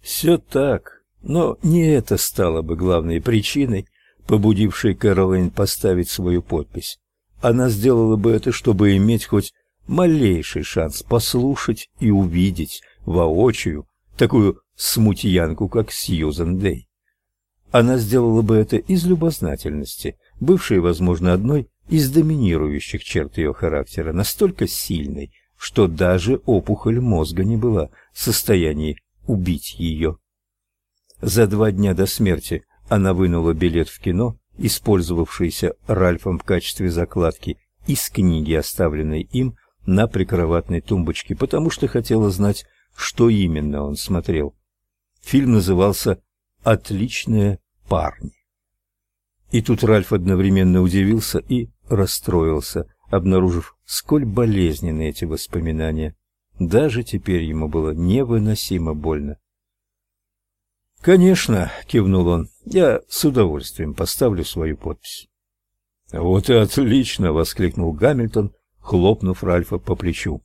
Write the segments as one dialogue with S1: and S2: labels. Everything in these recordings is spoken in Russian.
S1: Все так, но не это стало бы главной причиной, побудившей Кэролайн поставить свою подпись. Она сделала бы это, чтобы иметь хоть малейший шанс послушать и увидеть воочию такую смутьянку, как Сьюзен Дэй. Она сделала бы это из любознательности, бывшей, возможно, одной из доминирующих черт ее характера, настолько сильной, что даже опухоль мозга не была в состоянии убить ее. За два дня до смерти она вынула билет в кино, использовавшийся Ральфом в качестве закладки, из книги, оставленной им на прикроватной тумбочке, потому что хотела знать, что именно он смотрел. Фильм назывался «Отличные парни». И тут Ральф одновременно удивился и расстроился, обнаружив, сколь болезненны эти воспоминания. Даже теперь ему было невыносимо больно. «Конечно», — кивнул он, — «я с удовольствием поставлю свою подпись». «Вот и отлично!» — воскликнул Гамильтон, хлопнув Ральфа по плечу.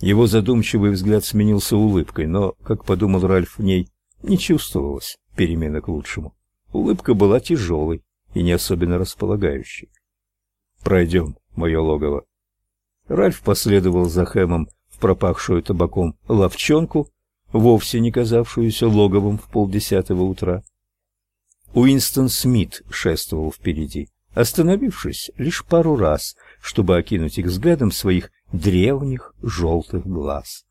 S1: Его задумчивый взгляд сменился улыбкой, но, как подумал Ральф, в ней не чувствовалось перемены к лучшему. Улыбка была тяжелой и не особенно располагающей. «Пройдем, мое логово». Ральф последовал за Хэмом пропахшую табаком ловчонку, вовсе не казавшуюся логовом в полдесятого утра. Уинстон Смит шествовал впереди, остановившись лишь пару раз, чтобы окинуть их взглядом своих древних желтых глаз.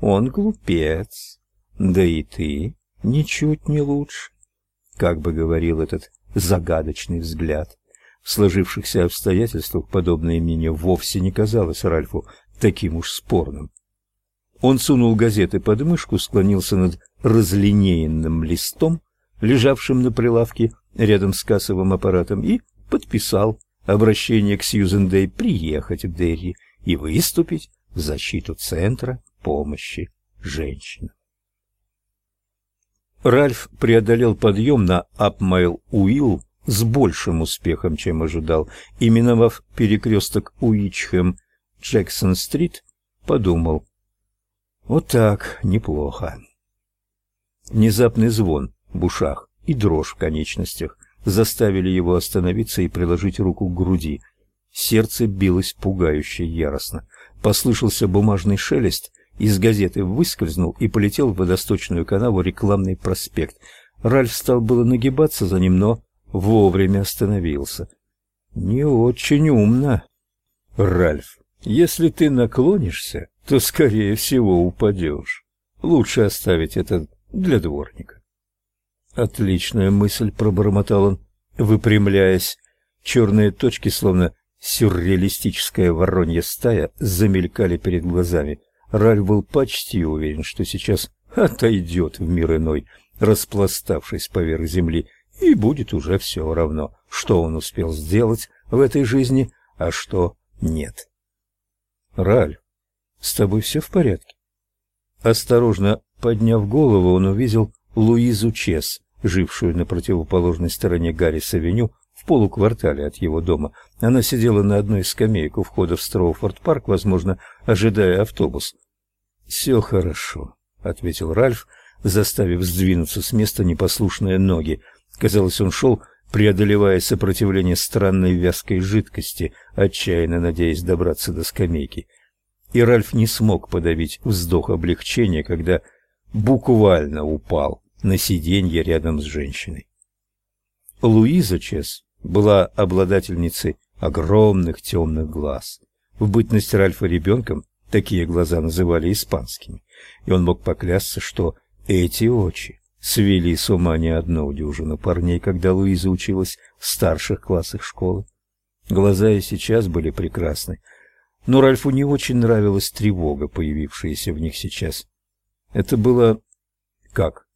S1: Он глупец, да и ты ничуть не лучше, как бы говорил этот загадочный взгляд. В сложившихся обстоятельствах подобное мнение вовсе не казалось Ральфу таким уж спорным. Он сунул газеты под мышку, склонился над разлинеенным листом, лежавшим на прилавке рядом с кассовым аппаратом, и подписал обращение к Сьюзен Дэй приехать в Дерри и выступить в защиту Центра помощи женщинам. Ральф преодолел подъем на Апмайл-Уилл с большим успехом, чем ожидал, и миновав перекресток Уичхэм Джексон-стрит, подумал: вот так, неплохо. Внезапный звон в ушах и дрожь в конечностях заставили его остановиться и приложить руку к груди. Сердце билось пугающе яростно. Послышался бумажный шелест, из газеты выскользнул и полетел в водосточную канаву рекламный проспект. Ральф стал было нагибаться за ним, но вовремя остановился. Не очень умно. Ральф, если ты наклонишься, то скорее всего упадешь. Лучше оставить это для дворника. Отличная мысль, пробормотал он, выпрямляясь. Черные точки, словно сюрреалистическая воронья стая, замелькали перед глазами. Ральф был почти уверен, что сейчас отойдет в мир иной, распластавшись поверх земли, и будет уже все равно, что он успел сделать в этой жизни, а что нет. Ральф, с тобой все в порядке? Осторожно подняв голову, он увидел Луизу Чес, жившую на противоположной стороне Гаррис-авеню в полуквартале от его дома. Она сидела на одной из скамеек у входа в Строуфорд-парк, возможно, ожидая автобус. «Все хорошо», — ответил Ральф, заставив сдвинуться с места непослушные ноги. Казалось, он шел, преодолевая сопротивление странной вязкой жидкости, отчаянно надеясь добраться до скамейки. И Ральф не смог подавить вздох облегчения, когда буквально упал на сиденье рядом с женщиной. Луиза Чес была обладательницей огромных темных глаз. В бытность Ральфа ребенком такие глаза называли испанскими, и он мог поклясться, что эти очи свели с ума не одну дюжину парней, когда Луиза училась в старших классах школы. Глаза и сейчас были прекрасны, но Ральфу не очень нравилась тревога, появившаяся в них сейчас. Это было как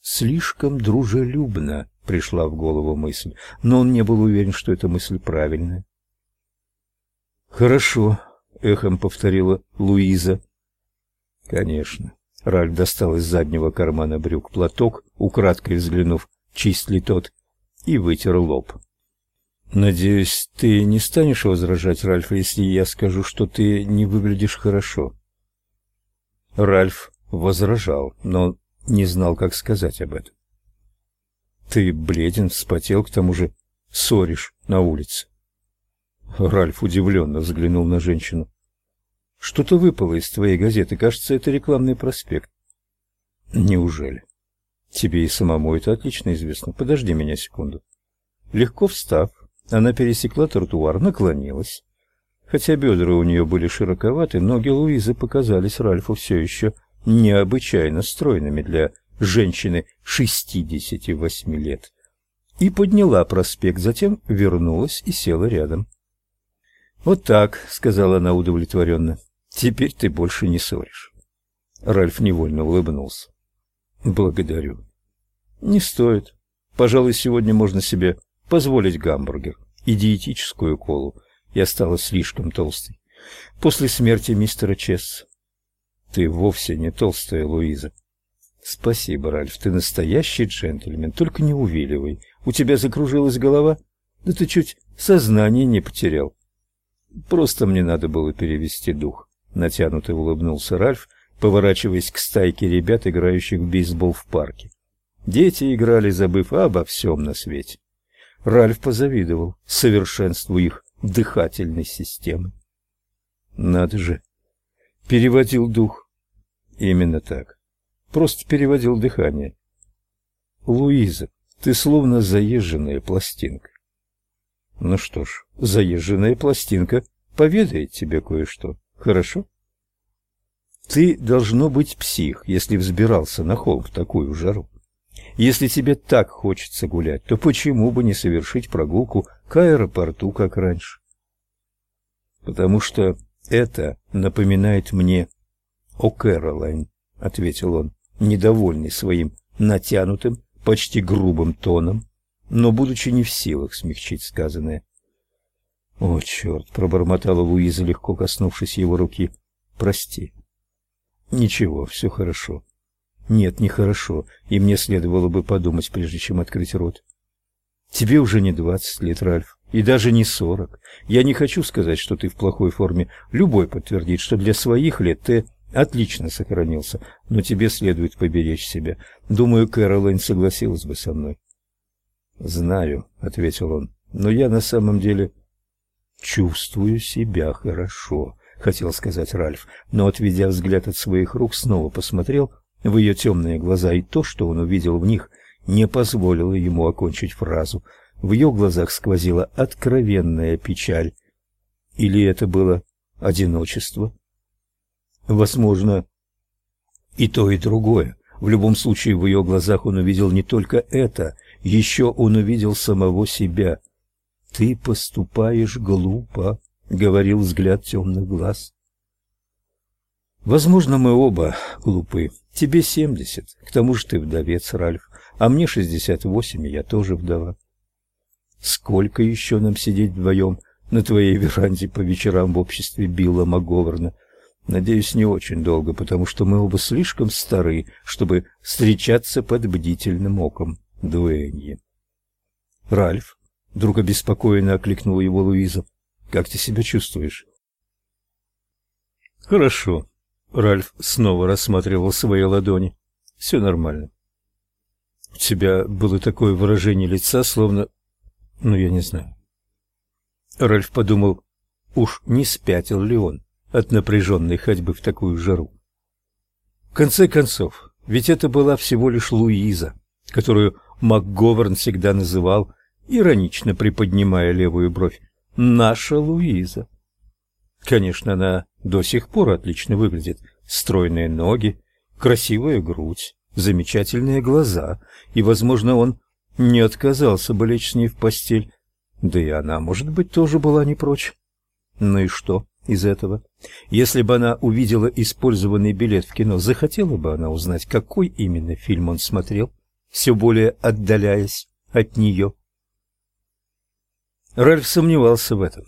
S1: слишком дружелюбно, пришла в голову мысль, но он не был уверен, что эта мысль правильная. Хорошо, эхом повторила Луиза. Конечно. Ральф достал из заднего кармана брюк платок, украдкой взглянув, чист ли тот, и вытер лоб. Надеюсь, ты не станешь возражать, Ральф, если я скажу, что ты не выглядишь хорошо. Ральф возражал, но не знал, как сказать об этом. Ты бледен, вспотел, к тому же ссоришь на улице. Ральф удивленно взглянул на женщину. Что-то выпало из твоей газеты, кажется, это рекламный проспект. Неужели? Тебе и самому это отлично известно. Подожди меня секунду. Легко встав, она пересекла тротуар, наклонилась. Хотя бедра у нее были широковаты, ноги Луизы показались Ральфу все еще необычайно стройными для женщины 68 лет. И подняла проспект, затем вернулась и села рядом. «Вот так», — сказала она удовлетворенно. «Теперь ты больше не ссоришь». Ральф невольно улыбнулся. «Благодарю». «Не стоит. Пожалуй, сегодня можно себе позволить гамбургер и диетическую колу. Я стала слишком толстой. После смерти мистера Чесса. Ты вовсе не толстая, Луиза. Спасибо, Ральф, ты настоящий джентльмен, только не увиливай. У тебя закружилась голова? Да ты чуть сознание не потерял. Просто мне надо было перевести дух. Натянуто улыбнулся Ральф, поворачиваясь к стайке ребят, играющих в бейсбол в парке. Дети играли, забыв обо всем на свете. Ральф позавидовал совершенству их дыхательной системы. Надо же. Переводил дух. Именно так. Просто переводил дыхание. Луиза, ты словно заезженная пластинка. Ну что ж, заезженная пластинка поведает тебе кое-что. Хорошо? Ты должно быть псих, если взбирался на холм в такую жару. Если тебе так хочется гулять, то почему бы не совершить прогулку к аэропорту, как раньше? Потому что это напоминает мне о Кэролайн, ответил он, недовольный своим натянутым, почти грубым тоном, но будучи не в силах смягчить сказанное. О, черт, пробормотала Луиза, легко коснувшись его руки. Прости. Ничего, все хорошо. Нет, нехорошо, и мне следовало бы подумать, прежде чем открыть рот. Тебе уже не двадцать лет, Ральф, и даже не сорок. Я не хочу сказать, что ты в плохой форме. Любой подтвердит, что для своих лет ты отлично сохранился, но тебе следует поберечь себя. Думаю, Кэролайн согласилась бы со мной. Знаю, ответил он. Но я на самом деле чувствую себя хорошо, хотел сказать Ральф, но отведя взгляд от своих рук, снова посмотрел в ее темные глаза, и то, что он увидел в них, не позволило ему окончить фразу. В ее глазах сквозила откровенная печаль. Или это было одиночество? Возможно, и то, и другое. В любом случае, в ее глазах он увидел не только это, еще он увидел самого себя. «Ты поступаешь глупо», — говорил взгляд темных глаз. Возможно, мы оба глупы. Тебе семьдесят, к тому же ты вдовец, Ральф, а мне шестьдесят восемь, и я тоже вдова. Сколько еще нам сидеть вдвоем на твоей веранде по вечерам в обществе Билла МакГоверна? Надеюсь, не очень долго, потому что мы оба слишком стары, чтобы встречаться под бдительным оком Дуэньи. Ральф вдруг обеспокоенно окликнула его Луиза. Как ты себя чувствуешь? Хорошо, Ральф снова рассматривал свои ладони. Все нормально. У тебя было такое выражение лица, словно... Ну, я не знаю. Ральф подумал, уж не спятил ли он от напряженной ходьбы в такую жару. В конце концов, ведь это была всего лишь Луиза, которую МакГоверн всегда называл, иронично приподнимая левую бровь, «наша Луиза». Конечно, она до сих пор отлично выглядит. Стройные ноги, красивая грудь, замечательные глаза, и, возможно, он не отказался бы лечь с ней в постель. Да и она, может быть, тоже была не прочь. Ну и что из этого? Если бы она увидела использованный билет в кино, захотела бы она узнать, какой именно фильм он смотрел, все более отдаляясь от нее. Ральф сомневался в этом.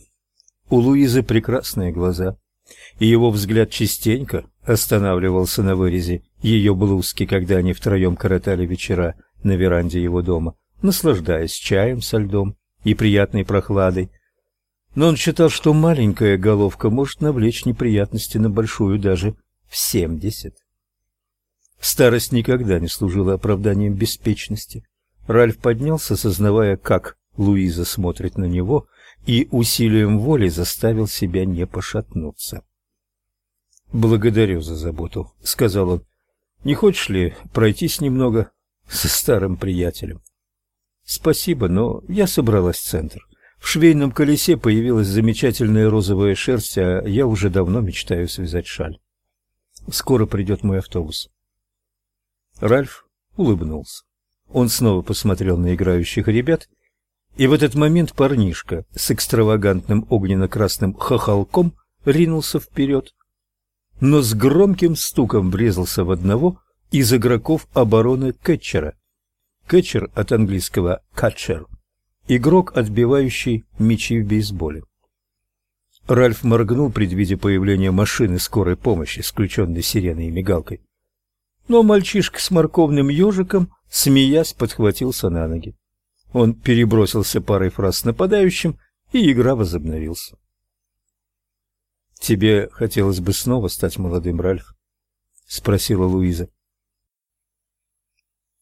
S1: У Луизы прекрасные глаза, и его взгляд частенько останавливался на вырезе ее блузки, когда они втроем коротали вечера на веранде его дома, наслаждаясь чаем со льдом и приятной прохладой. Но он считал, что маленькая головка может навлечь неприятности на большую даже в семьдесят. Старость никогда не служила оправданием беспечности. Ральф поднялся, сознавая, как Луиза смотрит на него, и усилием воли заставил себя не пошатнуться. «Благодарю за заботу», — сказал он. «Не хочешь ли пройтись немного со старым приятелем?» «Спасибо, но я собралась в центр. В швейном колесе появилась замечательная розовая шерсть, а я уже давно мечтаю связать шаль. Скоро придет мой автобус». Ральф улыбнулся. Он снова посмотрел на играющих ребят, и в этот момент парнишка с экстравагантным огненно-красным хохолком ринулся вперед, но с громким стуком врезался в одного из игроков обороны кетчера. Кетчер от английского catcher – игрок, отбивающий мячи в бейсболе. Ральф моргнул, предвидя появление машины скорой помощи включенной сиреной и мигалкой. Но мальчишка с морковным ежиком, смеясь, подхватился на ноги. Он перебросился парой фраз с нападающим, и игра возобновился. Тебе хотелось бы снова стать молодым, Ральф? спросила Луиза.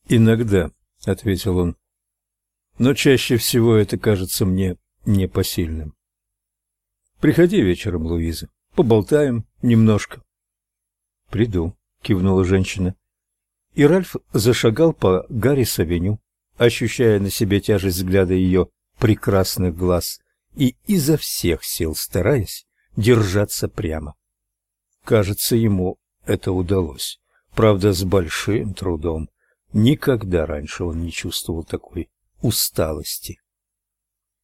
S1: Иногда, ответил он. Но чаще всего это кажется мне непосильным. Приходи вечером, Луиза. Поболтаем немножко. Приду, кивнула женщина. И Ральф зашагал по Гаррис-авеню, ощущая на себе тяжесть взгляда ее прекрасных глаз и изо всех сил стараясь держаться прямо. Кажется, ему это удалось. Правда, с большим трудом. Никогда раньше он не чувствовал такой усталости.